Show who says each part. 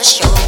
Speaker 1: rush your